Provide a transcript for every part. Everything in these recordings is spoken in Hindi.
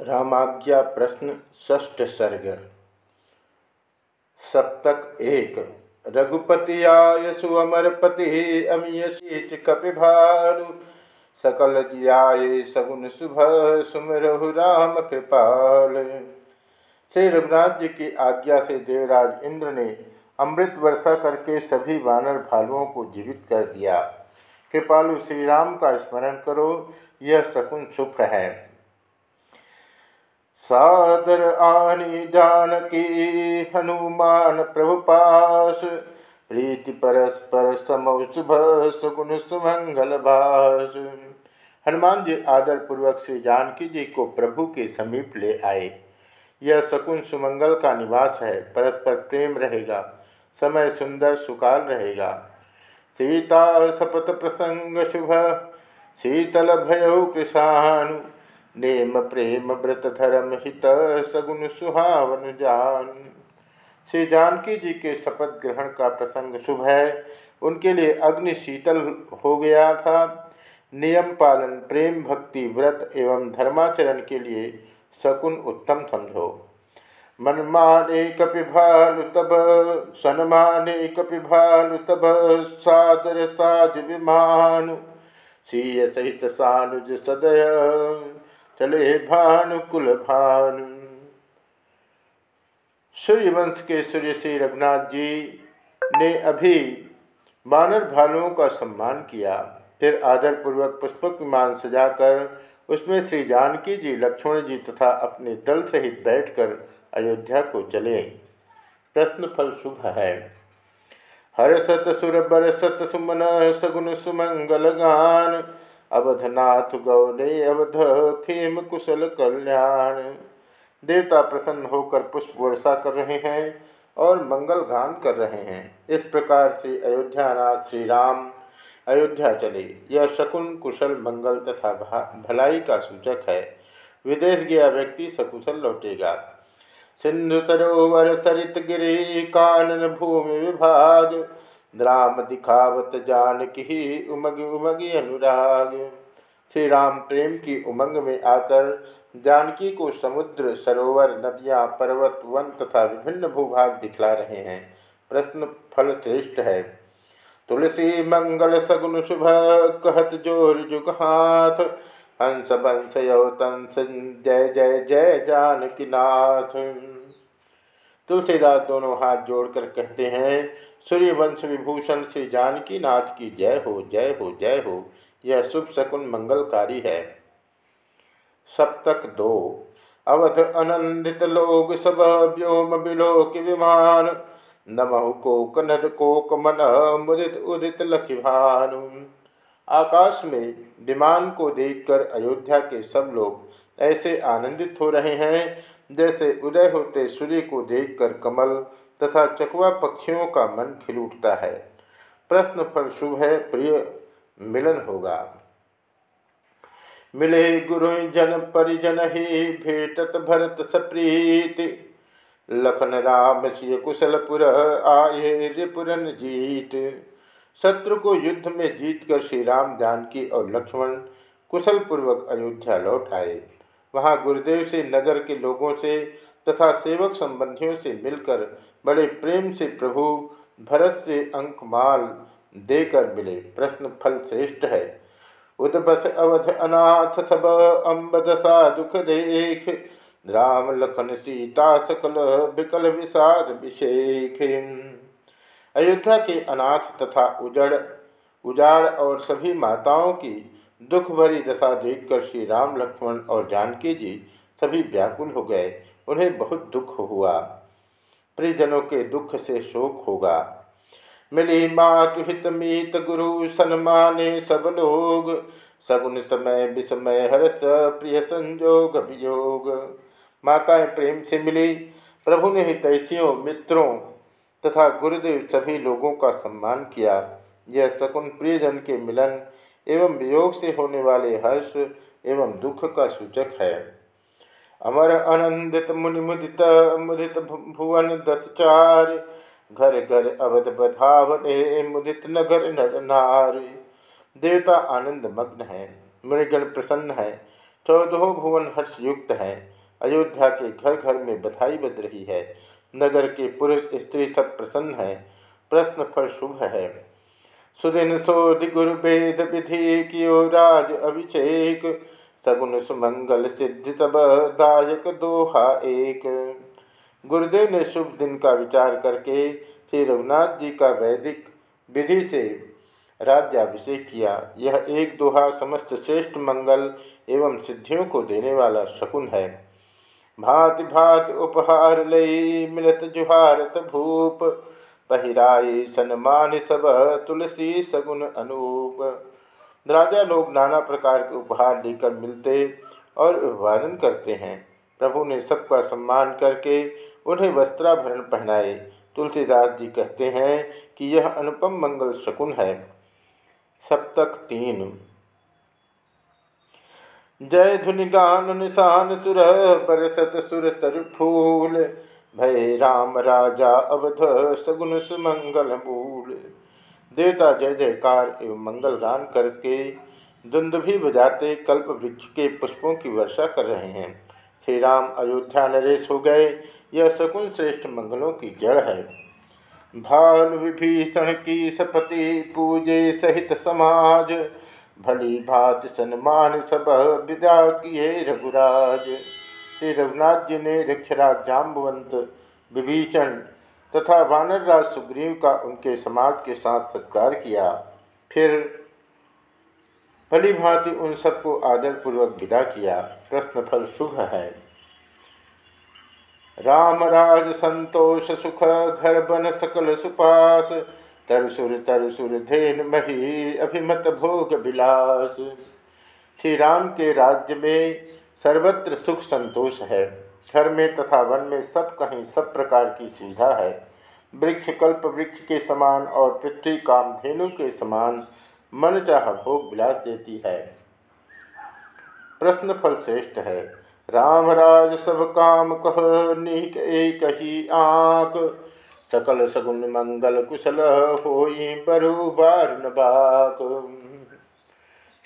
रामाज्ञा प्रश्न षष्ठ सर्ग। सप्तक एक। रघुपति आय सुअमरपति अमीयशीच कपिभालु सकल जियाये सगुन शुभ सुमरहु राम कृपाल। श्री रघुनाथ जी की आज्ञा से देवराज इंद्र ने अमृत वर्षा करके सभी वानर भालुओं को जीवित कर दिया। कृपालु श्री राम का स्मरण करो, यह शकुन सुख है। सादर आनी जानकी हनुमान प्रभु पास प्रीति परस्पर समौ शुभ सुगुण सुमंगल भाष। हनुमान जी आदर पूर्वक श्री जानकी जी को प्रभु के समीप ले आए। यह शकुन सुमंगल का निवास है, परस्पर प्रेम रहेगा, समय सुंदर सुकाल रहेगा। सीता सपत प्रसंग शुभ, शीतल भय कृषाणु नेम प्रेम व्रत धर्म हित सगुन सुहावन जान। श्री जानकी जी के शपथ ग्रहण का प्रसंग शुभ है। उनके लिए अग्नि शीतल हो गया था। नियम पालन, प्रेम भक्ति, व्रत एवं धर्माचरण के लिए शकुन उत्तम समझो। मनमाने कपि भालु तब, सनमाने कपि भालु तब, सादर साज विमानु। सीय सहित सानुज सदय चले भानुकुल भानु। सूर्यवंश के सूर्य श्री रघुनाथ जी ने अभी बानर भालुओं का सम्मान किया। फिर आदरपूर्वक पुष्पक विमान सजाकर उसमें श्री जानकी जी, लक्ष्मण जी तथा अपने दल सहित बैठकर अयोध्या को चले। प्रश्न फल शुभ है। हर सत सुर बर सत सुमन सगुन सुमंगल गान। अवधनाथ गौने अवध खेम कुशल कल्याण। देवता प्रसन्न होकर पुष्प वर्षा कर रहे हैं और मंगल गान कर रहे हैं। इस प्रकार से अयोध्यानाथ श्री राम अयोध्या चले। यह शकुन कुशल मंगल तथा भलाई का सूचक है। विदेश गया व्यक्ति सकुशल लौटेगा। सिंधु सरोवर सरित गिरी, कानन भूमि विभाग। द्राम दिखावत जानकी उमग उमगी अनुराग। श्री राम प्रेम की उमंग में आकर जानकी को समुद्र, सरोवर, नदियाँ, पर्वत, वन तथा विभिन्न भूभाग दिखला रहे हैं। प्रश्न फल श्रेष्ठ है। तुलसी मंगल सगुन शुभ कहत ज़ोर जुग हाथ। हंस बंस तंस जय जय जय जानकी नाथ। तुलसीदास दोनों हाथ जोड़कर कहते हैं सूर्य वंश विभूषण श्री जानकी नाथ की जय हो जय हो जय हो। यह शुभ शकुन मंगलकारी है। सप्तक दो। अवध अनंदित लोग सब व्योम बिलोक विमान। नमः कोक नद कोक मन मुदित उदित लखिभानु। आकाश में विमान को देखकर अयोध्या के सब लोग ऐसे आनंदित हो रहे हैं जैसे उदय होते सूर्य को देखकर कमल तथा चकवा पक्षियों का मन खिल उठता है। प्रश्न फल शुभ है, प्रिय मिलन होगा। मिले गुरु जन परिजन ही भेटत भरत सप्रीति। लखन राम सिय कुशलपुर आए रिपुरन जीत। शत्रु को युद्ध में जीतकर श्री राम जानकी और लक्ष्मण कुशल पूर्वक अयोध्या लौट आए। वहाँ गुरुदेव से नगर के लोगों से तथा सेवक संबंधियों से मिलकर बड़े प्रेम से प्रभु, भरत से अंकमाल देकर मिले। प्रश्न फल श्रेष्ठ है। उदबस अवध अनाथ सब अम्ब दशा दुख देख। राम लखन सीता सकल विकल विषाद विषेख। अयोध्या के अनाथ तथा उजड़, उजाड़ और सभी माताओं की दुख भरी दशा देखकर श्री राम, लक्ष्मण और जानकी जी सभी व्याकुल हो गए। उन्हें बहुत दुख हुआ। प्रियजनों के दुख से शोक होगा। मिली मातु हित मीत गुरु सन्माने सब लोग। सगुन समय विस्मय हर्ष प्रिय संजोग अभियोग। माताएँ प्रेम से मिली। प्रभु ने हितैषियों, मित्रों तथा गुरुदेव सभी लोगों का सम्मान किया। यह सकुन प्रियजन के मिलन एवं वियोग से होने वाले हर्ष एवं दुख का सूचक है। अमर आनंदित मुनि मुदित भुवन दस चार घर घर अवध बधावने, मुदित नगर नर नारी। देवता आनंद मग्न है मुनिगण प्रसन्न है, चौदहों भुवन हर्ष युक्त हैं। अयोध्या के घर घर में बधाई बज रही है। नगर के पुरुष, स्त्री सब प्रसन्न है। प्रश्न फल शुभ है। सुदिन सोधि गुरु वेद विधि कियो राज अभिषेक। सगुन सुमंगल सिद्धि सब दायक दोहा एक। गुरुदेव ने शुभ दिन का विचार करके श्री रघुनाथ जी का वैदिक विधि से राज्याभिषेक किया। यह एक दोहा समस्त श्रेष्ठ मंगल एवं सिद्धियों को देने वाला शकुन है। भांति भात उपहार लई, मिलत जुहारत भूप। पहिराए सन्मान सब तुलसी सगुन अनूप। राजा लोग नाना प्रकार के उपहार लेकर मिलते और अभिवादन करते हैं। प्रभु ने सबका सम्मान करके उन्हें वस्त्राभरण पहनाए। तुलसीदास जी कहते हैं कि यह अनुपम मंगल शकुन है। सप्तक तीन। जय धुनि गान निशान सुर, बरसत सुर तर फूल। भय राम राजा अवध सगुन सुमंगल मूल। देवता जय जयकार एवं मंगल गान करके दुंद भी बजाते कल्प वृक्ष के पुष्पों की वर्षा कर रहे हैं। श्री राम अयोध्या नरेश हो गए, यह शकुन श्रेष्ठ मंगलों की जड़ है। भाल विभीषण की सपति पूजे सहित समाज, भली भात सन्मान सब विदा किए रघुराज। श्री रघुनाथ जी ने रक्षराज जाम्बवंत विभीषण तथा वानर राज सुग्रीव का उनके समाज के साथ सत्कार किया। फिर भली भांति उन सबको आदरपूर्वक विदा किया। प्रश्न फल शुभ है। राम राज संतोष सुख घर बन सकल सुपास तरसुर तरसुर धेन मही अभिमत भोग विलास। श्री राम के राज्य में सर्वत्र सुख संतोष है। घर में तथा वन में सब कहीं सब प्रकार की सुविधा है। वृक्ष कल्प वृक्ष के समान और पृथ्वी कामधेनु के समान मन चाह भोग विलास देती है। प्रश्न फल श्रेष्ठ है। राम राज सब काम कह नीक एक ही आंक सकल सगुन मंगल कुशल हो बरु बार नबाक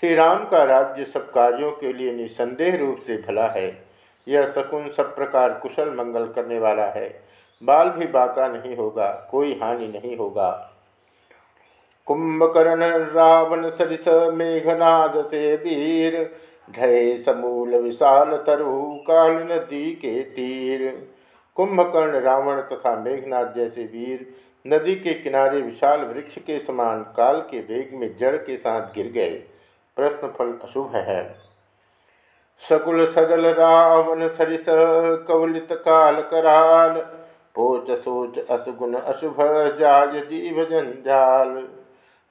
श्री राम का राज्य सब कार्यों के लिए निसंदेह रूप से भला है। यह शकुन सब प्रकार कुशल मंगल करने वाला है। बाल भी बाका नहीं होगा, कोई हानि नहीं होगा। कुंभकर्ण, रावण, सरिस, मेघनाद से वीर ढय समूल, विशाल तरु, काल नदी के तीर। कुंभकर्ण, रावण तथा मेघनाथ जैसे वीर नदी के किनारे विशाल वृक्ष के समान काल के वेग में जड़ के साथ गिर गए। प्रश्न फल अशुभ है। सकुल सदल रावण सरिस कवलित काल कराल, पोच सोच असुगुण अशुभ जाय जीव जंजाल।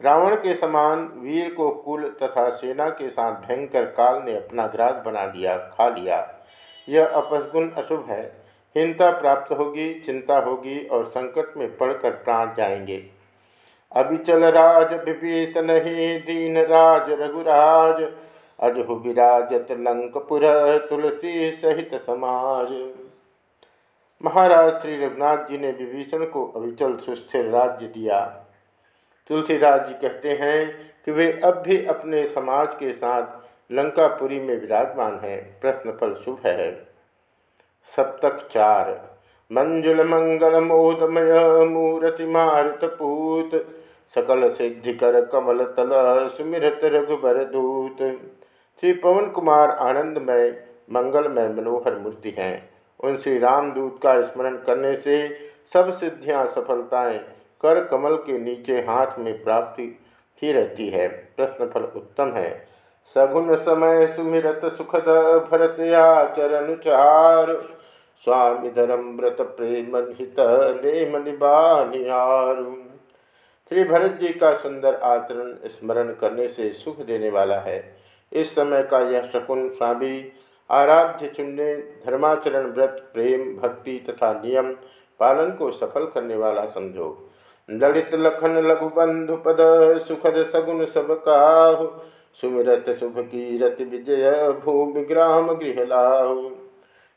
रावण के समान वीर को कुल तथा सेना के साथ भयंकर काल ने अपना ग्रास बना लिया, खा लिया। यह अपसगुण अशुभ है। हिंता प्राप्त होगी, चिंता होगी और संकट में पड़कर प्राण जाएँगे। अभिचल राज विभीषण ही दीन राज रघुराज। अजहु विराजत लंकपुर तुलसी सहित समाज। महाराज श्री रघुनाथ जी ने विभीषण को अभिचल सुस्थिर राज्य दिया। तुलसीदास जी कहते हैं कि वे अब भी अपने समाज के साथ लंकापुरी में विराजमान हैं। प्रश्न फल शुभ है। सप्तक चार। मंजुल मंगल मोदमय मूर्ति मारुतपूत। सकल सिद्धि कर कमल तल, सुमिरत रघुबर दूत। श्री पवन कुमार आनंदमय, मंगलमय मनोहर मूर्ति हैं। उन श्री रामदूत का स्मरण करने से सब सिद्धियाँ, सफलताएँ कर कमल के नीचे हाथ में प्राप्ति ही रहती है। प्रश्न फल उत्तम है। सगुन समय सुमिरत सुखद भरत आचरनुचार स्वामी धर्म व्रत प्रेम हित नेम श्री भरत जी का सुंदर आचरण स्मरण करने से सुख देने वाला है। इस समय का यह शकुन स्वामी, आराध्य चुनने, धर्माचरण व्रत, प्रेम, भक्ति तथा नियम पालन को सफल करने वाला समझो ललित लखन लघु बंधु पद, सुखद सगुन सब काहु। सुमिरत शुभ कीरत विजय, भूमि ग्राम गृह गृहलाहु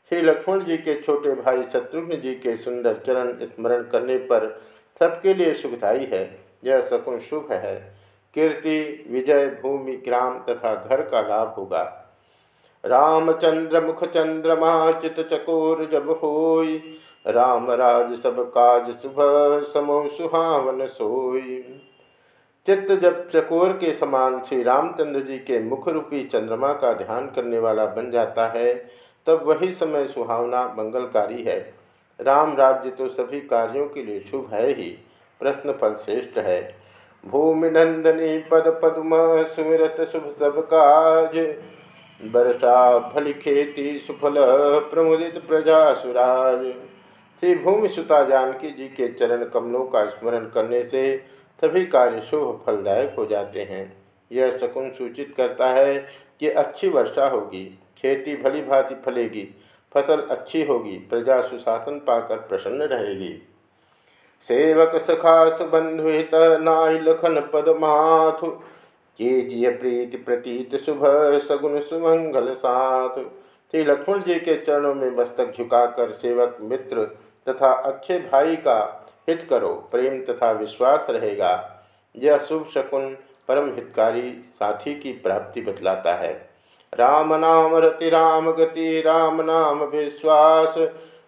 श्री लक्ष्मण जी के छोटे भाई शत्रुघ्न जी के सुंदर चरण स्मरण करने पर सबके लिए सुखदायी है। यह सकुन शुभ है। कीर्ति, विजय, भूमि, ग्राम तथा घर का लाभ होगा। रामचंद्र मुख चंद्रमा चित चकोर जब होई, राम राज सब काज सुबह समो सुहावन सोई। चित्त जब चकोर के समान श्री रामचंद्र जी के मुख रूपी चंद्रमा का ध्यान करने वाला बन जाता है तब वही समय सुहावना मंगलकारी है। राम राज्य तो सभी कार्यों के लिए शुभ है ही, प्रश्न फल श्रेष्ठ है। भूमि नंदनी, पद पद्म, सुमिरत, शुभ सब काज। वर्षा फल खेती, सुफल प्रमुदित प्रजा सुराज। श्री भूमि सुता जानकी जी के चरण कमलों का स्मरण करने से सभी कार्य शुभ फलदायक हो जाते हैं। यह शकुन सूचित करता है कि अच्छी वर्षा होगी। खेती भली भांति फलेगी, फ़सल अच्छी होगी, प्रजा सुशासन पाकर प्रसन्न रहेगी। सेवक सखा सुबंधुत नाय लखन पदमाथु के जिय प्रीति प्रतीत शुभ सगुन सुमंगल साथ। श्री लक्ष्मण जी के चरणों में मस्तक झुकाकर सेवक मित्र तथा अच्छे भाई का हित करो, प्रेम तथा विश्वास रहेगा। यह शुभ शकुन परम हितकारी साथी की प्राप्ति बतलाता है। राम नाम रति राम गति, राम नाम विश्वास।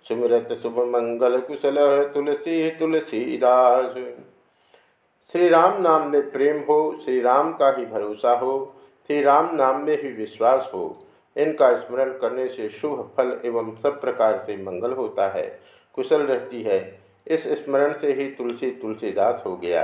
सुमिरत शुभ मंगल कुशल, तुलसी तुलसीदास। श्री राम नाम में प्रेम हो श्री राम का ही भरोसा हो श्री राम नाम में ही विश्वास हो। इनका स्मरण करने से शुभ फल एवं सब प्रकार से मंगल होता है, कुशल रहती है। इस स्मरण से ही तुलसी तुलसीदास हो गया।